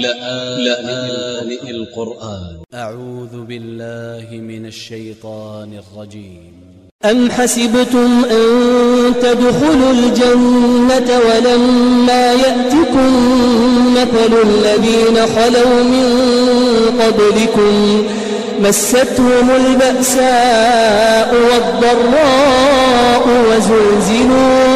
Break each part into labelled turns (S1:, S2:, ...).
S1: لآن القرآن.
S2: أ ع و ذ ب ا ل ل ه من ا ل ش ي ط ا ن ا ل ج ي م
S3: أم حسبتم أن تدخلوا الجنة ولما يأتكم مثل الذين خلوا من قبلكم مستهم البأساء والضراء وزلزلوا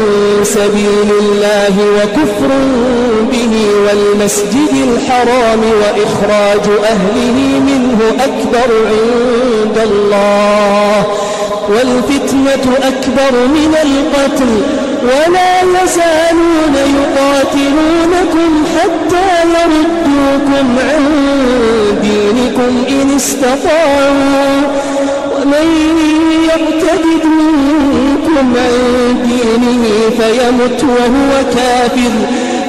S3: سبيل الله وكفر به والمسجد الحرام وإخراج أهله منه أكبر عند الله والفتنة أكبر من القتل ولا يزالون يقاتلونكم حتى يردوكم عن دينكم إن استطاعوا ومن يرتد منكم عن دينه فيمت وهو كافر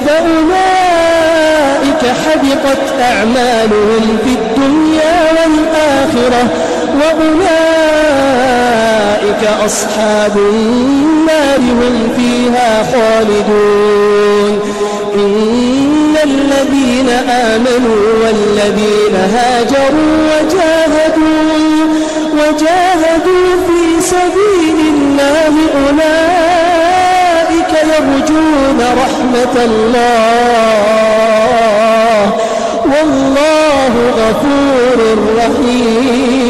S3: فأولئك حبطت أعمالهم في الدنيا والآخرة وأولئك أصحاب النار هم فيها خالدون. إن الذين آمنوا والذين هاجروا وجاهدوا وجاهدوا في سبيل الله أولئك يرجون رحمة الله. والله غفور رحيم.